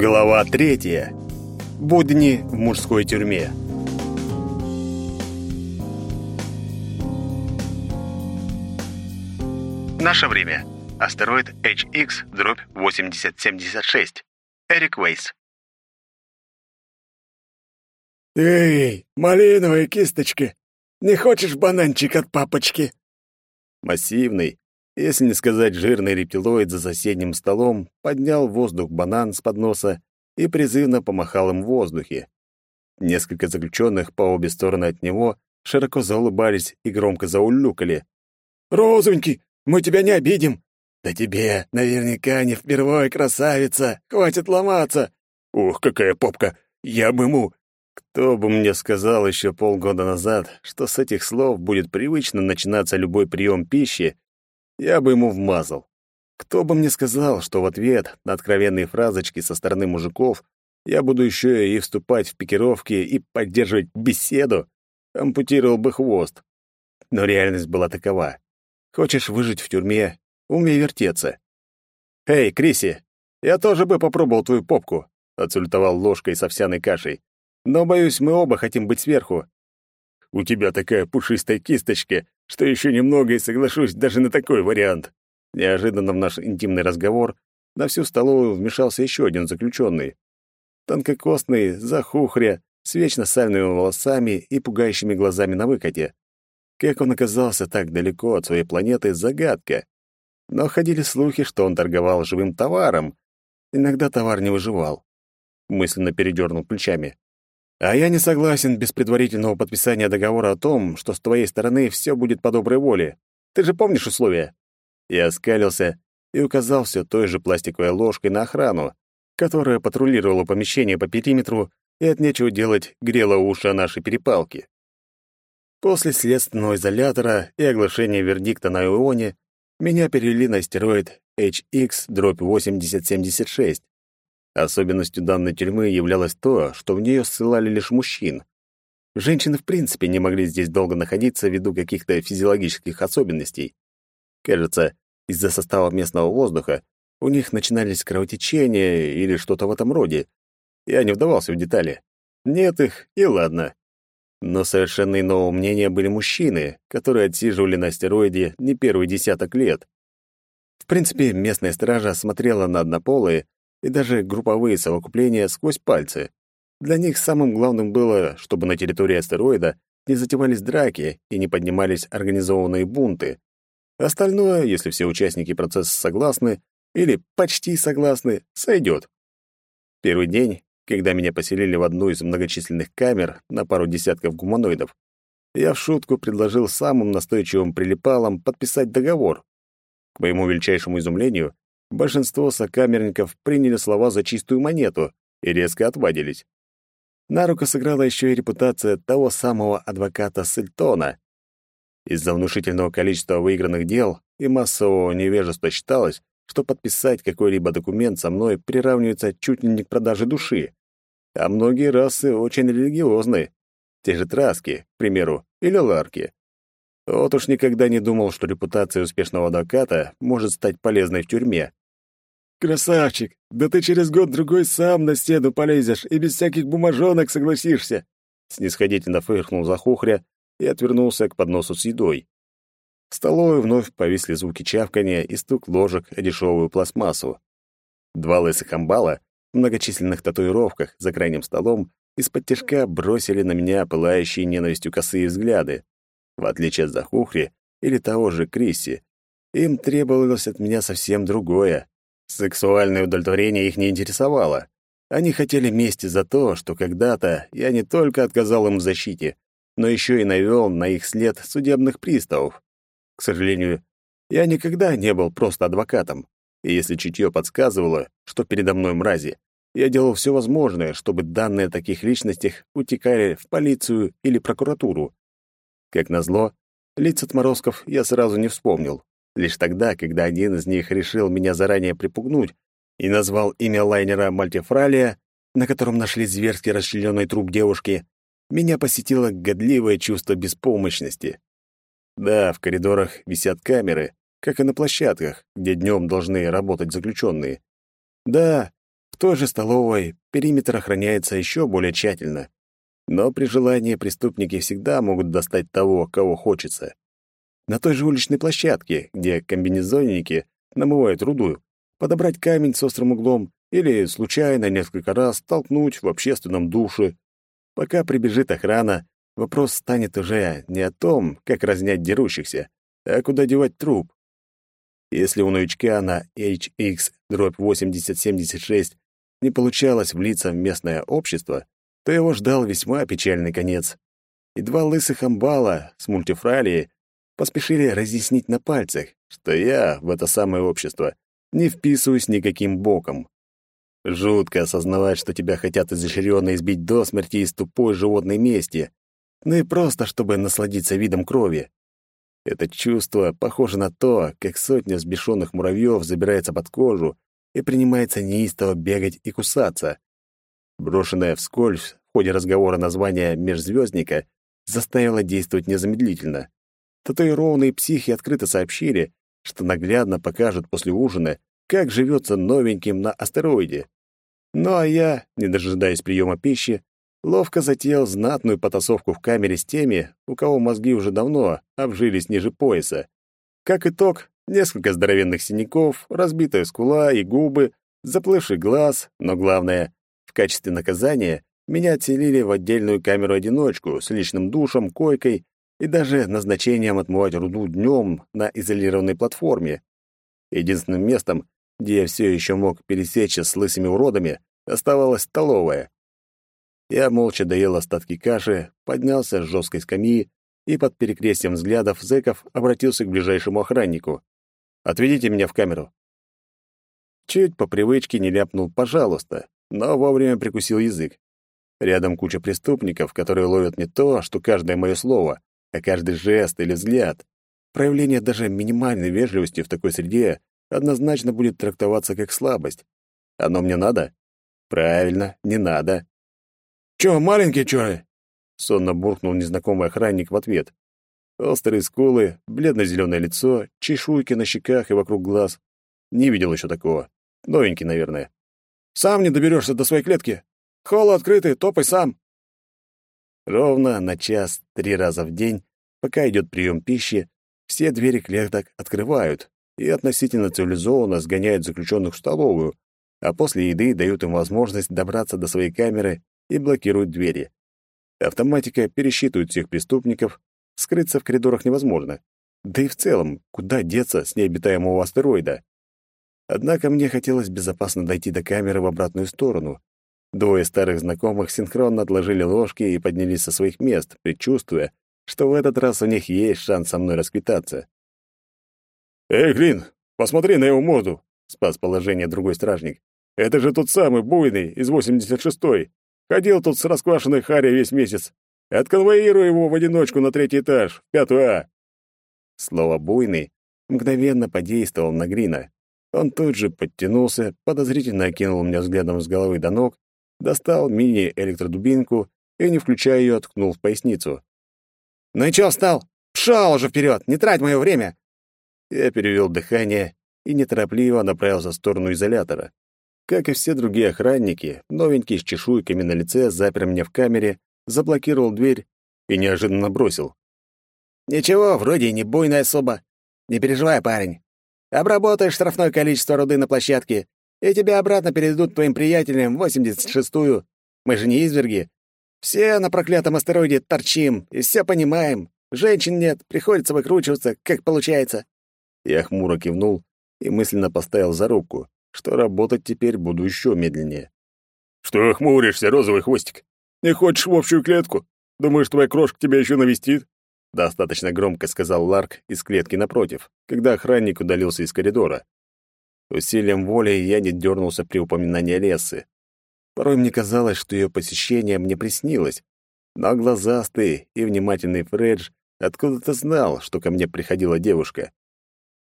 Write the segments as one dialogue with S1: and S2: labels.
S1: Глава третья. Будни в мужской тюрьме. Наше время. Астероид HX дробь 8076. Эрик Вейс.
S2: «Эй, малиновые кисточки, не хочешь бананчик от папочки?»
S1: Массивный, если не сказать жирный рептилоид за соседним столом, поднял в воздух банан с подноса и призывно помахал им в воздухе. Несколько заключенных по обе стороны от него широко заулыбались и громко заулюкали.
S2: «Розовенький, мы тебя не обидим!» «Да тебе наверняка не впервой, красавица! Хватит ломаться!»
S1: «Ух, какая попка! Я бы ему...» Кто бы мне сказал еще полгода назад, что с этих слов будет привычно начинаться любой прием пищи, я бы ему вмазал. Кто бы мне сказал, что в ответ на откровенные фразочки со стороны мужиков я буду еще и вступать в пикировки и поддерживать беседу, ампутировал бы хвост. Но реальность была такова. Хочешь выжить в тюрьме, умей вертеться. «Эй, Криси, я тоже бы попробовал твою попку», — отсультовал ложкой с овсяной кашей. «Но, боюсь, мы оба хотим быть сверху». «У тебя такая пушистая кисточка, что еще немного и соглашусь даже на такой вариант. Неожиданно в наш интимный разговор на всю столовую вмешался еще один заключенный. Тонкокостный, захухря, с вечно сальными волосами и пугающими глазами на выкате. Как он оказался так далеко от своей планеты — загадка. Но ходили слухи, что он торговал живым товаром. Иногда товар не выживал. Мысленно передернул плечами. А я не согласен без предварительного подписания договора о том, что с твоей стороны все будет по доброй воле. Ты же помнишь условия?» Я оскалился и указал все той же пластиковой ложкой на охрану, которая патрулировала помещение по периметру и от нечего делать грела уши о нашей перепалке. После следственного изолятора и оглашения вердикта на Ионе меня перевели на астероид HX-8076, Особенностью данной тюрьмы являлось то, что в нее ссылали лишь мужчин. Женщины в принципе не могли здесь долго находиться ввиду каких-то физиологических особенностей. Кажется, из-за состава местного воздуха у них начинались кровотечения или что-то в этом роде. Я не вдавался в детали. Нет их, и ладно. Но совершенно иного мнения были мужчины, которые отсиживали на астероиде не первый десяток лет. В принципе, местная стража смотрела на однополые и даже групповые совокупления сквозь пальцы. Для них самым главным было, чтобы на территории астероида не затевались драки и не поднимались организованные бунты. Остальное, если все участники процесса согласны или почти согласны, сойдет. Первый день, когда меня поселили в одну из многочисленных камер на пару десятков гуманоидов, я в шутку предложил самым настойчивым прилипалам подписать договор. К моему величайшему изумлению, Большинство сокамерников приняли слова за чистую монету и резко отвадились. На руку сыграла еще и репутация того самого адвоката Сельтона. Из-за внушительного количества выигранных дел и массового невежества считалось, что подписать какой-либо документ со мной приравнивается чуть ли не к продаже души. А многие расы очень религиозны. Те же траски, к примеру, или ларки. Вот уж никогда не думал, что репутация успешного адвоката может стать полезной в тюрьме.
S2: «Красавчик! Да ты через год-другой сам на стену полезешь и без всяких бумажонок согласишься!»
S1: Снисходительно фыркнул Захухря и отвернулся к подносу с едой. В столовой вновь повисли звуки чавкания и стук ложек о дешевую пластмассу. Два лысых амбала в многочисленных татуировках за крайним столом из-под тяжка бросили на меня пылающие ненавистью косые взгляды. В отличие от Захухри или того же Крисси, им требовалось от меня совсем другое. Сексуальное удовлетворение их не интересовало. Они хотели мести за то, что когда-то я не только отказал им в защите, но еще и навел на их след судебных приставов. К сожалению, я никогда не был просто адвокатом, и если чутье подсказывало, что передо мной мрази, я делал все возможное, чтобы данные о таких личностях утекали в полицию или прокуратуру. Как назло, лиц отморозков я сразу не вспомнил. Лишь тогда, когда один из них решил меня заранее припугнуть и назвал имя лайнера «Мальтифралия», на котором нашли зверски расчлененный труп девушки, меня посетило годливое чувство беспомощности. Да, в коридорах висят камеры, как и на площадках, где днем должны работать заключенные. Да, в той же столовой периметр охраняется еще более тщательно. Но при желании преступники всегда могут достать того, кого хочется. На той же уличной площадке, где комбинезонники намывают руду, подобрать камень с острым углом или случайно несколько раз толкнуть в общественном душе. Пока прибежит охрана, вопрос станет уже не о том, как разнять дерущихся, а куда девать труп. Если у новичка на HX-8076 не получалось влиться в местное общество, то его ждал весьма печальный конец. И два лысых амбала с мультифралией поспешили разъяснить на пальцах, что я в это самое общество не вписываюсь никаким боком. Жутко осознавать, что тебя хотят изощренно избить до смерти из тупой животной мести, ну и просто, чтобы насладиться видом крови. Это чувство похоже на то, как сотня взбешенных муравьев забирается под кожу и принимается неистово бегать и кусаться. Брошенное вскользь в ходе разговора название «межзвездника» заставило действовать незамедлительно. Татуированные психи открыто сообщили, что наглядно покажут после ужина, как живется новеньким на астероиде. Ну а я, не дожидаясь приема пищи, ловко затеял знатную потасовку в камере с теми, у кого мозги уже давно обжились ниже пояса. Как итог, несколько здоровенных синяков, разбитая скула и губы, заплывший глаз, но главное, в качестве наказания меня отселили в отдельную камеру-одиночку с личным душем, койкой и даже назначением отмывать руду днем на изолированной платформе. Единственным местом, где я все еще мог пересечься с лысыми уродами, оставалась столовая. Я молча доел остатки каши, поднялся с жесткой скамьи и под перекрестием взглядов зэков обратился к ближайшему охраннику. «Отведите меня в камеру». Чуть по привычке не ляпнул «пожалуйста», но вовремя прикусил язык. Рядом куча преступников, которые ловят не то, что каждое мое слово, а каждый жест или взгляд. Проявление даже минимальной вежливости в такой среде однозначно будет трактоваться как слабость. Оно мне надо? Правильно, не надо.
S2: «Чё, маленький, чё?»
S1: Сонно буркнул незнакомый охранник в ответ. Острые скулы, бледно-зеленое лицо, чешуйки на щеках и вокруг глаз. Не видел еще такого. Новенький, наверное.
S2: «Сам не доберешься до своей клетки. Холл открытый, топай сам».
S1: Ровно на час три раза в день, пока идет прием пищи, все двери клеток открывают и относительно цивилизованно сгоняют заключенных в столовую, а после еды дают им возможность добраться до своей камеры и блокируют двери. Автоматика пересчитывает всех преступников, скрыться в коридорах невозможно. Да и в целом, куда деться с необитаемого астероида? Однако мне хотелось безопасно дойти до камеры в обратную сторону, Двое старых знакомых синхронно отложили ложки и поднялись со своих мест, предчувствуя, что в этот раз у них есть шанс со мной расквитаться.
S2: «Эй, Глин, посмотри на его морду!» — спас положение другой стражник. «Это же тот самый буйный из 86-й. Ходил тут с расквашенной харей весь месяц. Отконвоируй его в одиночку на третий этаж, в пятую А».
S1: Слово «буйный» мгновенно подействовал на Грина. Он тут же подтянулся, подозрительно окинул меня взглядом с головы до ног достал мини-электродубинку и, не включая ее, ткнул в поясницу.
S3: «Ну и чё встал? Пшёл уже вперед! Не трать мое время!»
S1: Я перевел дыхание и неторопливо направился в сторону изолятора. Как и все другие охранники, новенький с чешуйками на лице запер меня в камере, заблокировал дверь и неожиданно бросил.
S3: «Ничего, вроде и не буйная особа. Не переживай, парень. Обработаешь штрафное количество руды на площадке, и тебя обратно передадут твоим приятелям в 86-ю. Мы же не изверги. Все на проклятом астероиде торчим и все понимаем. Женщин нет, приходится выкручиваться, как получается».
S1: Я хмуро кивнул и мысленно поставил зарубку, что работать теперь буду еще медленнее.
S2: «Что хмуришься, розовый хвостик? Не хочешь в общую клетку? Думаешь, твоя крошка тебя еще навестит?»
S1: Достаточно громко сказал Ларк из клетки напротив, когда охранник удалился из коридора. Усилием воли я не дернулся при упоминании Лесы. Порой мне казалось, что ее посещение мне приснилось, но глазастый и внимательный Фредж откуда-то знал, что ко мне приходила девушка.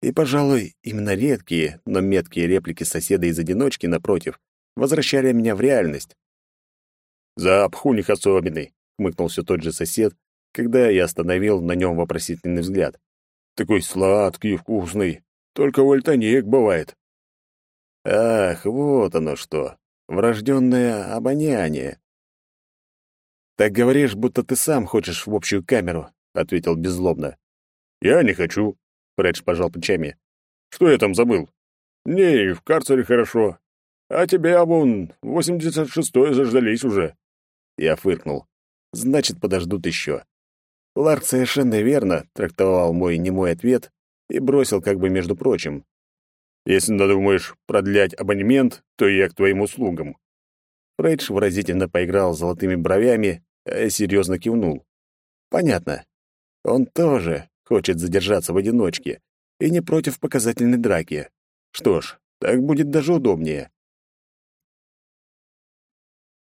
S1: И, пожалуй, именно редкие, но меткие реплики соседа из одиночки напротив возвращали меня в реальность.
S2: «Запах у них особенный», — хмыкнул все тот же сосед, когда я остановил на нем вопросительный взгляд. «Такой сладкий и вкусный. Только вольтонек бывает».
S1: Ах, вот оно что. врожденное обоняние. «Так говоришь, будто ты сам хочешь в общую камеру», — ответил беззлобно.
S2: «Я не хочу», — Фредж пожал плечами. «Что я там забыл? Не, в карцере хорошо. А тебя, вон, восемьдесят шестой заждались уже».
S1: Я фыркнул. «Значит, подождут еще». Ларк совершенно верно трактовал мой немой ответ и бросил как бы между прочим.
S2: «Если надумаешь продлять абонемент, то я к твоим услугам».
S1: Фрейдж выразительно поиграл золотыми бровями, а я серьезно кивнул. «Понятно. Он тоже хочет задержаться в одиночке и не против показательной драки. Что ж, так будет даже удобнее».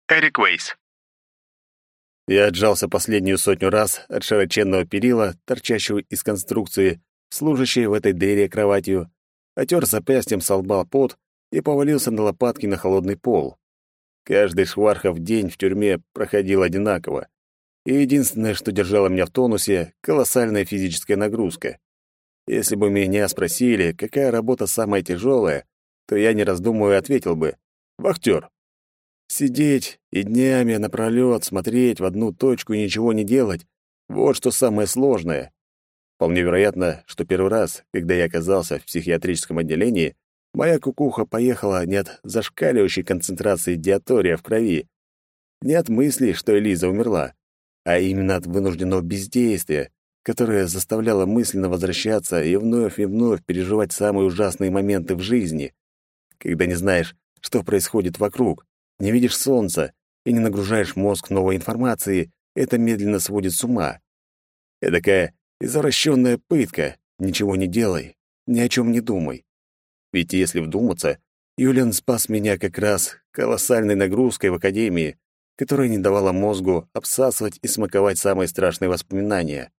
S4: Эрик Вейс
S1: я отжался последнюю сотню раз от широченного перила, торчащего из конструкции, служащей в этой дыре кроватью, отер запястьем со лба пот и повалился на лопатки на холодный пол. Каждый швархов день в тюрьме проходил одинаково. И единственное, что держало меня в тонусе — колоссальная физическая нагрузка. Если бы меня спросили, какая работа самая тяжелая, то я, не раздумывая, ответил бы — вахтер. Сидеть и днями напролёт смотреть в одну точку и ничего не делать — вот что самое сложное. Вполне вероятно, что первый раз, когда я оказался в психиатрическом отделении, моя кукуха поехала не от зашкаливающей концентрации диатория в крови, не от мысли, что Элиза умерла, а именно от вынужденного бездействия, которое заставляло мысленно возвращаться и вновь и вновь переживать самые ужасные моменты в жизни, когда не знаешь, что происходит вокруг, не видишь солнца и не нагружаешь мозг новой информацией, это медленно сводит с ума. Эдакая извращенная пытка. Ничего не делай, ни о чем не думай. Ведь если вдуматься, Юлиан спас меня как раз колоссальной нагрузкой в академии, которая не давала мозгу обсасывать и смаковать самые страшные воспоминания.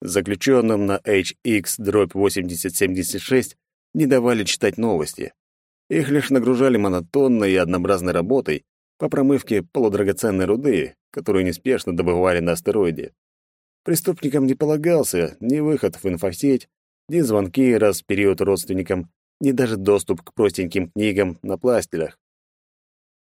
S1: Заключенным на HX-8076 не давали читать новости. Их лишь нагружали монотонной и однообразной работой по промывке полудрагоценной руды, которую неспешно добывали на астероиде. Преступникам не полагался ни выход в инфосеть, ни звонки раз в период родственникам, ни даже доступ к простеньким книгам на пластилях.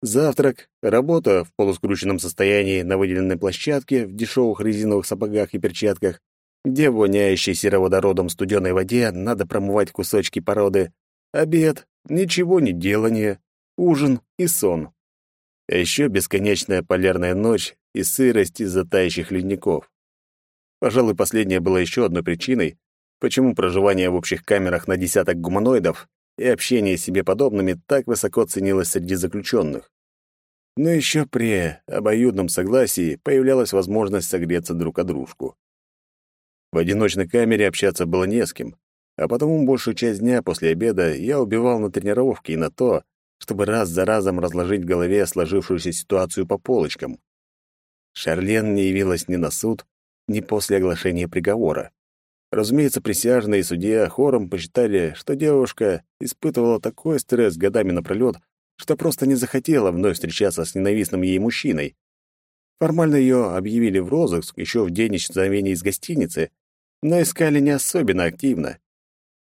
S1: Завтрак, работа в полускрученном состоянии на выделенной площадке в дешевых резиновых сапогах и перчатках, где воняющей сероводородом студеной воде надо промывать кусочки породы, обед, ничего не делание, ужин и сон. А еще бесконечная полярная ночь и сырость из-за тающих ледников. Пожалуй, последнее было еще одной причиной, почему проживание в общих камерах на десяток гуманоидов и общение с себе подобными так высоко ценилось среди заключенных. Но еще при обоюдном согласии появлялась возможность согреться друг о дружку. В одиночной камере общаться было не с кем, а потому большую часть дня после обеда я убивал на тренировке и на то, чтобы раз за разом разложить в голове сложившуюся ситуацию по полочкам. Шарлен не явилась ни на суд, ни после оглашения приговора. Разумеется, присяжные и судья хором посчитали, что девушка испытывала такой стресс годами напролёт, что просто не захотела вновь встречаться с ненавистным ей мужчиной. Формально ее объявили в розыск еще в день исчезновения из гостиницы, но искали не особенно активно.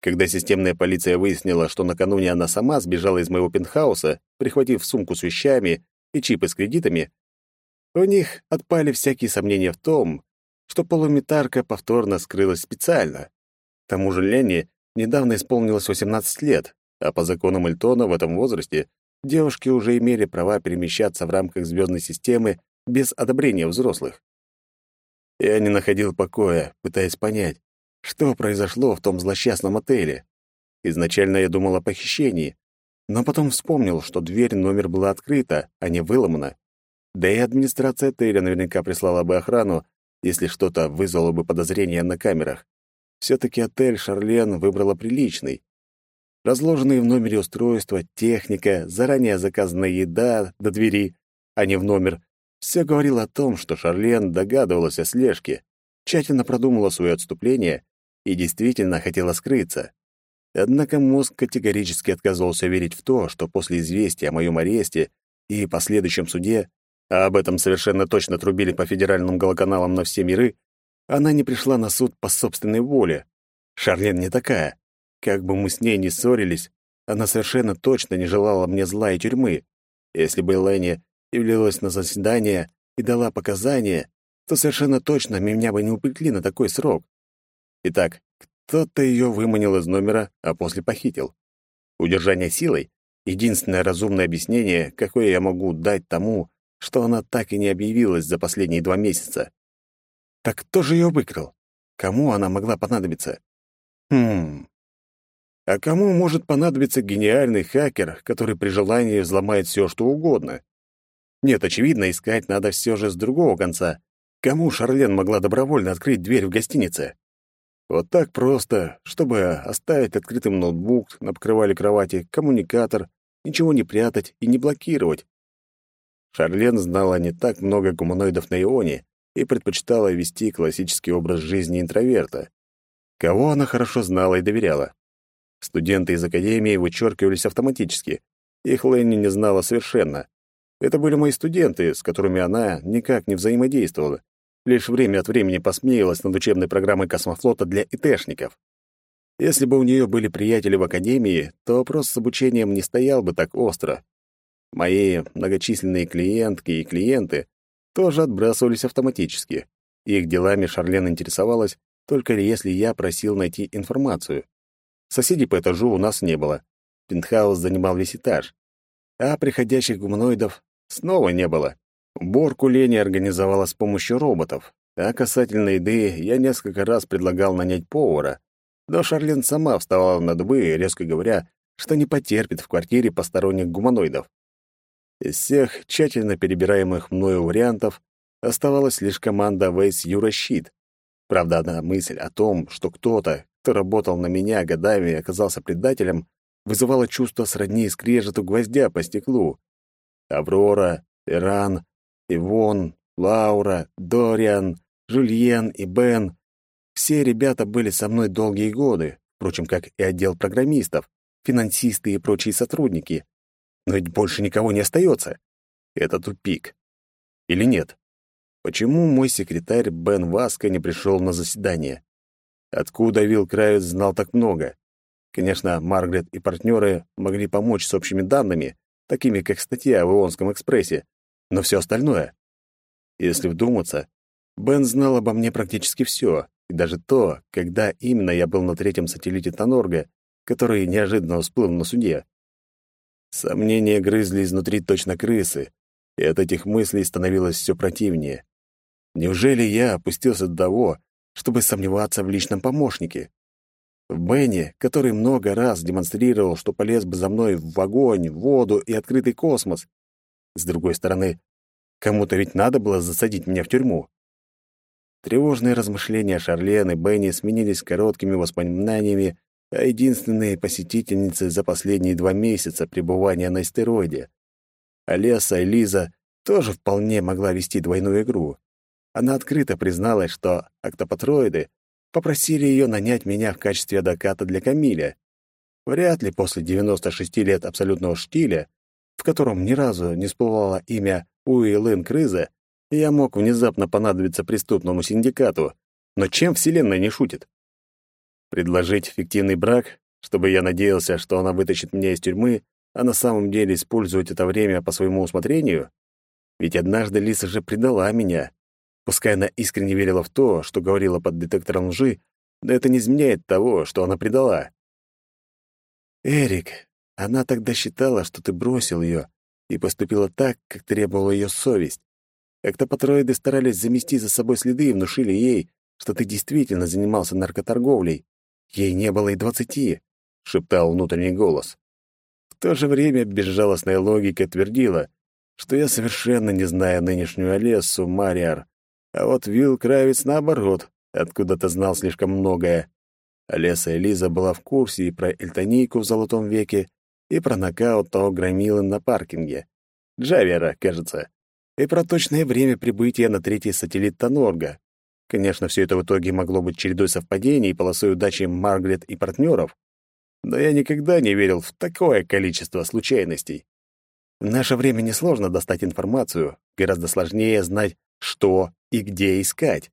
S1: Когда системная полиция выяснила, что накануне она сама сбежала из моего пентхауса, прихватив сумку с вещами и чипы с кредитами, у них отпали всякие сомнения в том, что полуметарка повторно скрылась специально. К тому же Лене недавно исполнилось 18 лет, а по законам Эльтона в этом возрасте девушки уже имели права перемещаться в рамках звездной системы без одобрения взрослых. Я не находил покоя, пытаясь понять, что произошло в том злосчастном отеле? Изначально я думал о похищении, но потом вспомнил, что дверь номер была открыта, а не выломана. Да и администрация отеля наверняка прислала бы охрану, если что-то вызвало бы подозрения на камерах. Все-таки отель «Шарлен» выбрала приличный. Разложенные в номере устройства, техника, заранее заказанная еда до двери, а не в номер, все говорило о том, что Шарлен догадывалась о слежке, тщательно продумала свое отступление и действительно хотела скрыться. Однако мозг категорически отказывался верить в то, что после известия о моем аресте и последующем суде, а об этом совершенно точно трубили по федеральным голоканалам на все миры, она не пришла на суд по собственной воле. Шарлен не такая. Как бы мы с ней ни ссорились, она совершенно точно не желала мне зла и тюрьмы. Если бы Ленни явилась на заседание и дала показания, то совершенно точно меня бы не упекли на такой срок. Итак, кто-то ее выманил из номера, а после похитил. Удержание силой — единственное разумное объяснение, какое я могу дать тому, что она так и не объявилась за последние два месяца. Так кто же ее выкрал? Кому она могла понадобиться? Хм. А кому может понадобиться гениальный хакер, который при желании взломает все, что угодно? Нет, очевидно, искать надо все же с другого конца. Кому Шарлен могла добровольно открыть дверь в гостинице? Вот так просто, чтобы оставить открытым ноутбук на покрывале кровати, коммуникатор, ничего не прятать и не блокировать. Шарлен знала не так много гуманоидов на Ионе и предпочитала вести классический образ жизни интроверта. Кого она хорошо знала и доверяла? Студенты из академии вычеркивались автоматически. Их Ленни не знала совершенно. Это были мои студенты, с которыми она никак не взаимодействовала. Лишь время от времени посмеялась над учебной программой космофлота для ИТшников. Если бы у нее были приятели в академии, то вопрос с обучением не стоял бы так остро. Мои многочисленные клиентки и клиенты тоже отбрасывались автоматически. Их делами Шарлен интересовалась только если я просил найти информацию. Соседей по этажу у нас не было. Пентхаус занимал весь этаж. А приходящих гуманоидов снова не было. Борку Лени организовала с помощью роботов. А касательно еды, я несколько раз предлагал нанять повара. Но Шарлин сама вставала на дыбы, резко говоря, что не потерпит в квартире посторонних гуманоидов. Из всех тщательно перебираемых мною вариантов оставалась лишь команда Вейс Юра Щит. Правда, одна мысль о том, что кто-то, кто работал на меня годами и оказался предателем, вызывала чувство сродни скрежету гвоздя по стеклу. Аврора, Иран, Ивон, Лаура, Дориан, Жульен и Бен — все ребята были со мной долгие годы, впрочем, как и отдел программистов, финансисты и прочие сотрудники. Но ведь больше никого не остается. Это тупик. Или нет? Почему мой секретарь Бен Васко не пришел на заседание? Откуда Вилл Кравец знал так много? Конечно, Маргарет и партнеры могли помочь с общими данными, такими как статья в Ионском экспрессе, но все остальное... Если вдуматься, Бен знал обо мне практически все, и даже то, когда именно я был на третьем сателлите Тонорга, который неожиданно всплыл на суде. Сомнения грызли изнутри точно крысы, и от этих мыслей становилось все противнее. Неужели я опустился до того, чтобы сомневаться в личном помощнике? В Бенни, который много раз демонстрировал, что полез бы за мной в огонь, в воду и открытый космос. С другой стороны, кому-то ведь надо было засадить меня в тюрьму. Тревожные размышления Шарлен и Бенни сменились короткими воспоминаниями а единственные посетительницы за последние два месяца пребывания на астероиде. Олеса и Лиза тоже вполне могла вести двойную игру. Она открыто призналась, что октопатроиды попросили ее нанять меня в качестве адвоката для Камиля. Вряд ли после 96 лет абсолютного штиля, в котором ни разу не всплывало имя Уиллен Крыза, я мог внезапно понадобиться преступному синдикату. Но чем Вселенная не шутит? Предложить фиктивный брак, чтобы я надеялся, что она вытащит меня из тюрьмы, а на самом деле использовать это время по своему усмотрению? Ведь однажды Лиса же предала меня. Пускай она искренне верила в то, что говорила под детектором лжи, но это не изменяет того, что она предала. «Эрик, она тогда считала, что ты бросил ее и поступила так, как требовала ее совесть. Эктопатроиды старались замести за собой следы и внушили ей, что ты действительно занимался наркоторговлей. Ей не было и двадцати, — шептал внутренний голос. В то же время безжалостная логика твердила, что я совершенно не знаю нынешнюю Олессу Мариар, а вот Вилл Кравец, наоборот, откуда-то знал слишком многое. Олеса и Лиза была в курсе и про эльтонийку в Золотом веке, и про нокаут того громилы на паркинге. Джавера, кажется. И про точное время прибытия на третий сателлит Тонорга. Конечно, все это в итоге могло быть чередой совпадений и полосой удачи Маргарет и партнеров, но я никогда не верил в такое количество случайностей. В наше время несложно достать информацию, гораздо сложнее знать, что и где искать.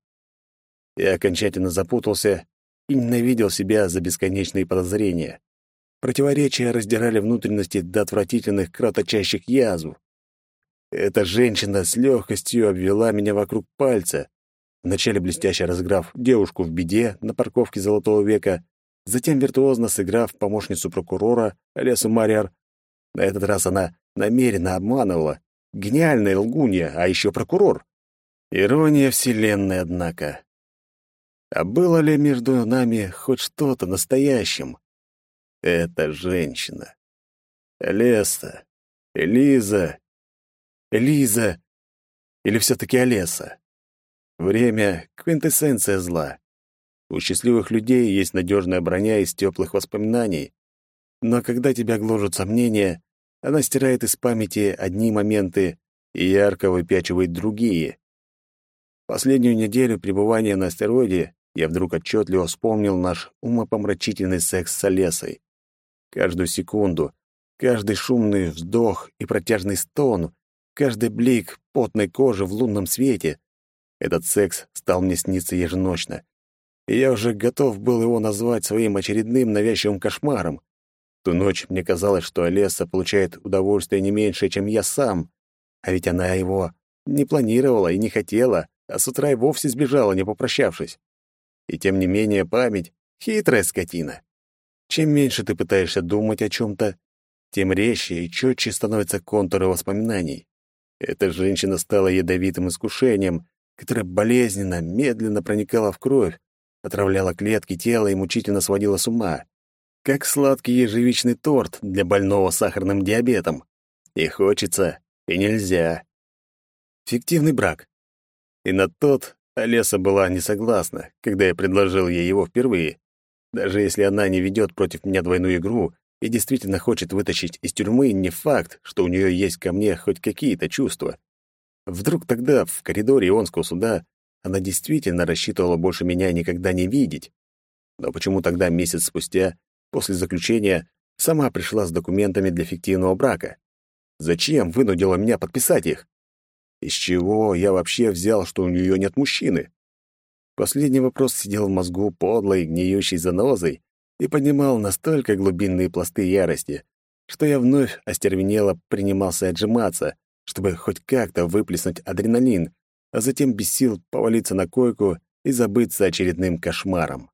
S1: Я окончательно запутался и ненавидел себя за бесконечные подозрения. Противоречия раздирали внутренности до отвратительных кровоточащих язв. Эта женщина с легкостью обвела меня вокруг пальца, вначале блестяще разыграв девушку в беде на парковке Золотого века, затем виртуозно сыграв помощницу прокурора Олесу Мариар. На этот раз она намеренно обманывала. Гениальная лгунья, а еще прокурор. Ирония вселенной, однако. А было ли между нами хоть что-то настоящим? Это женщина. Олеса. Элиза. Элиза. Или все-таки Олеса? Время — квинтэссенция зла. У счастливых людей есть надежная броня из теплых воспоминаний. Но когда тебя гложут сомнения, она стирает из памяти одни моменты и ярко выпячивает другие. Последнюю неделю пребывания на астероиде я вдруг отчетливо вспомнил наш умопомрачительный секс с Олесой. Каждую секунду, каждый шумный вздох и протяжный стон, каждый блик потной кожи в лунном свете — этот секс стал мне сниться еженочно. И я уже готов был его назвать своим очередным навязчивым кошмаром. Ту ночь мне казалось, что Олеса получает удовольствие не меньше, чем я сам. А ведь она его не планировала и не хотела, а с утра и вовсе сбежала, не попрощавшись. И тем не менее память — хитрая скотина. Чем меньше ты пытаешься думать о чем-то, тем резче и четче становятся контуры воспоминаний. Эта женщина стала ядовитым искушением, которое болезненно, медленно проникало в кровь, отравляла клетки тела и мучительно сводила с ума. Как сладкий ежевичный торт для больного сахарным диабетом. И хочется, и нельзя. Фиктивный брак. И на тот Олеса была не согласна, когда я предложил ей его впервые. Даже если она не ведет против меня двойную игру и действительно хочет вытащить из тюрьмы, не факт, что у нее есть ко мне хоть какие-то чувства. Вдруг тогда, в коридоре Ионского суда, она действительно рассчитывала больше меня никогда не видеть. Но почему тогда, месяц спустя, после заключения, сама пришла с документами для фиктивного брака? Зачем вынудила меня подписать их? Из чего я вообще взял, что у нее нет мужчины? Последний вопрос сидел в мозгу подлой, гниющей занозой и поднимал настолько глубинные пласты ярости, что я вновь остервенело принимался отжиматься, чтобы хоть как-то выплеснуть адреналин, а затем без сил повалиться на койку и забыться очередным кошмаром.